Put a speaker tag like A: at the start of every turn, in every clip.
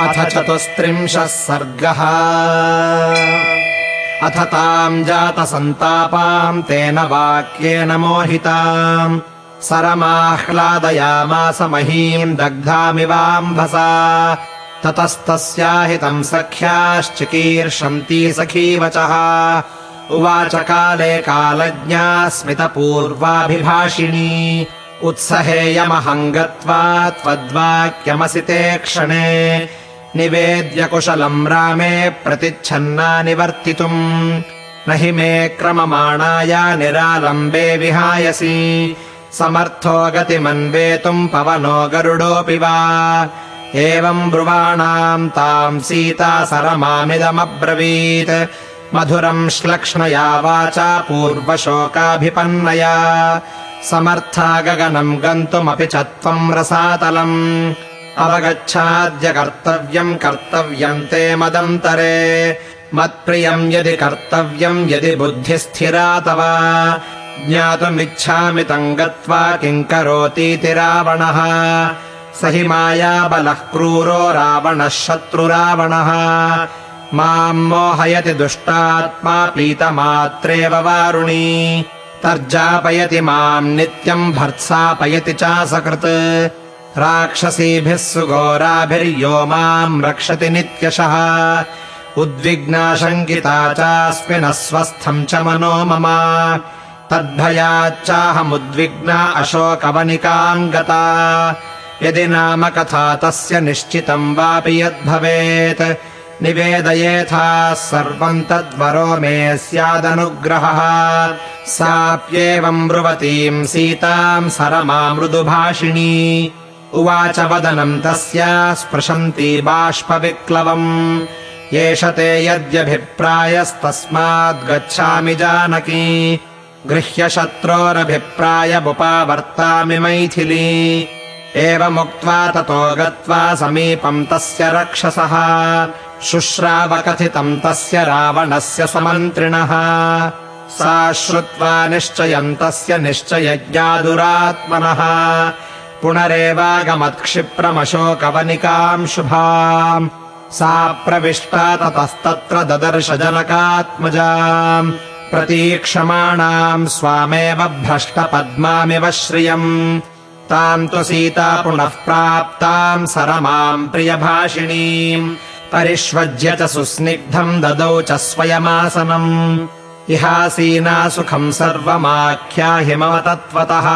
A: अथ चतुस्त्रिंशः सर्गः। अथ ताम् जातसन्तापाम् तेन वाक्येन मोहिताम्। सरमाह्लादयामास महीम् दग्धामिवाम्भसा ततस्तस्याहितम् सख्याश्चिकीर्षन्ती सखीवचः उवाच काले कालज्ञा स्मितपूर्वाभिभाषिणी। उत्सहेयमहम् गत्वा त्वद्वाक्यमसि ते क्षणे निवेद्य कुशलम् रामे प्रतिच्छन्ना निवर्तितुम्। न हि मे क्रममाणाया निरालम्बे विहायसि। समर्थो गतिमन्वेतुम् पवनो गरुडोऽपि वा। एवम् ब्रुवाणाम् ताम् सीता सरमामिदमब्रवीत्। मधुरम् श्लक्ष्णया वाचा पूर्वशोकाभिपन्नया। समर्था गगनम् गन्तुमपि च त्वम् रसातलम् अवगच्छाद्य कर्तव्यम् कर्तव्यम् ते मदन्तरे। मत्प्रियम् यदि कर्तव्यम् यदि बुद्धिस्थिरा तव। ज्ञातुमिच्छामि तम् गत्वा किम् करोतीति रावणः। स हि मायाबलः क्रूरो रावणः शत्रुरावणः। माम् मोहयति दुष्टात्मा पीतमात्रेव वारुणी। तर्जापयति माम् नित्यम् भर्त्सापयति चासकृत् राक्षसीभिः सुघोराभिर्यो माम् रक्षति नित्यशः। उद्विग्नाशङ्किता चास्मि न स्वस्थम् च मनो मम। तद्भयाच्चाहमुद्विग्ना अशोकवनिकाम् गता। यदि नाम कथा तस्य निश्चितम् वापि यद्भवेत् निवेदयेथाः सर्वम् तद्वरो मे स्यादनुग्रहः। साप्येवम् ब्रुवतीम् सीताम् सरमा मृदुभाषिणी उवाच वदनम् तस्या स्पृशन्ती बाष्पविक्लवम्। एष ते यद्यभिप्रायस्तस्माद्गच्छामि जानकी। गृह्यशत्रोरभिप्रायमुपावर्तामि मैथिली। एवमुक्त्वा ततो गत्वा समीपम् तस्य रक्षसः। शुश्रावकथितम् तस्य रावणस्य समन्त्रिणः। सा श्रुत्वा निश्चयम् तस्य निश्चयज्ञादुरात्मनः पुनरेवागमत्क्षिप्रमशोकवनिकाम् शुभाम्। सा प्रविष्टा ततस्तत्र ददर्श जनकात्मजाम् प्रतीक्षमाणाम् स्वामेव भ्रष्टपद्मामिव श्रियम्। ताम् तु सीता पुनः प्राप्ताम् सरमाम् प्रियभाषिणीम्। परिष्वज्य च सुस्निग्धम् ददौ च स्वयमासनम्। इहासीना सुखम् सर्वमाख्याहि मम तत्त्वतः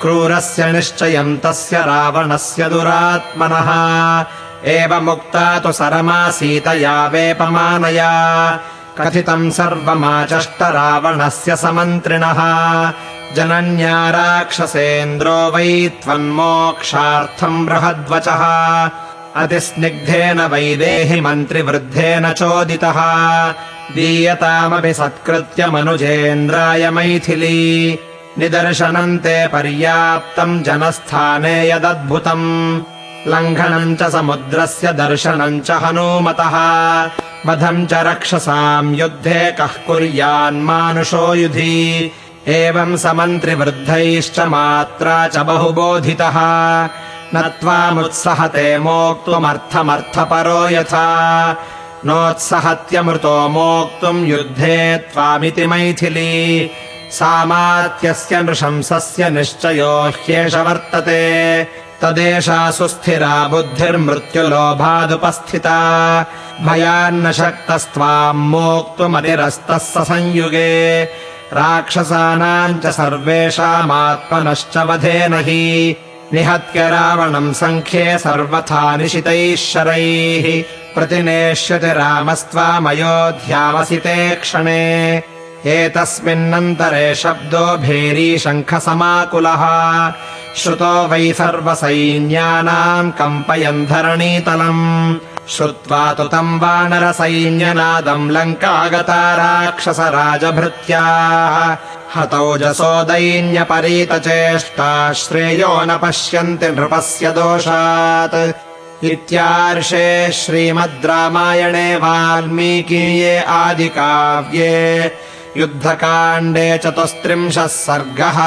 A: क्रूरस्य निश्चयम् तस्य रावणस्य दुरात्मनः। एवमुक्ता तु सरमा सीतया वेपमानया। कथितम् सर्वमाचष्ट रावणस्य समन्त्रिणः। जनन्या राक्षसेन्द्रो वै त्वन्मोक्षार्थम् बृहद्वचः। अतिस्निग्धेन वैदेहि मन्त्रिवृद्धेन चोदितः। दीयतामपि सत्कृत्यमनुजेन्द्राय मैथिली निदर्शनम् ते पर्याप्तम् जनस्थाने यदद्भुतम्। लङ्घनम् च समुद्रस्य दर्शनम् च हनूमतः। वधम् च रक्षसाम् युद्धे कः कुर्यान्मानुषो युधि। एवम् समन्त्रिवृद्धैश्च मात्रा च बहुबोधितः। न त्वामुत्सहते मोक्तुमर्थमर्थपरो यथा। नोत्सहत्यमृतो मोक्तुम् युद्धे त्वामिति मैथिली सामात्यस्य नृशंसस्य निश्चयो ह्येष वर्तते तदेषा सुस्थिरा बुद्धिर्मृत्युलोभादुपस्थिता। भयान्न शक्तस्त्वाम् मोक्तुमतिरस्तः स संयुगे। राक्षसानाम् च सर्वेषामात्मनश्च वधेन हि निहत्य रावणम् सङ्ख्ये सर्वथा निशितैः शरैः प्रतिनेष्यति रामस्त्वामयोध्यामसि ते क्षणे एतस्मिन्नन्तरे शब्दो भेरीशङ्खसमाकुलः। श्रुतो वै सर्वसैन्यानाम् कम्पयन् धरणीतलम्। श्रुत्वा तु तम् वानरसैन्यनादम् लङ्कागता राक्षसराजभृत्याः हतौजसो दैन्यपरीतचेष्टा श्रेयो न पश्यन्ति नृपस्य दोषात्। इत्यार्षे श्रीमद् रामायणे वाल्मीकीये आदिकाव्ये युद्धकाण्डे चतुस्त्रिंशः सर्गः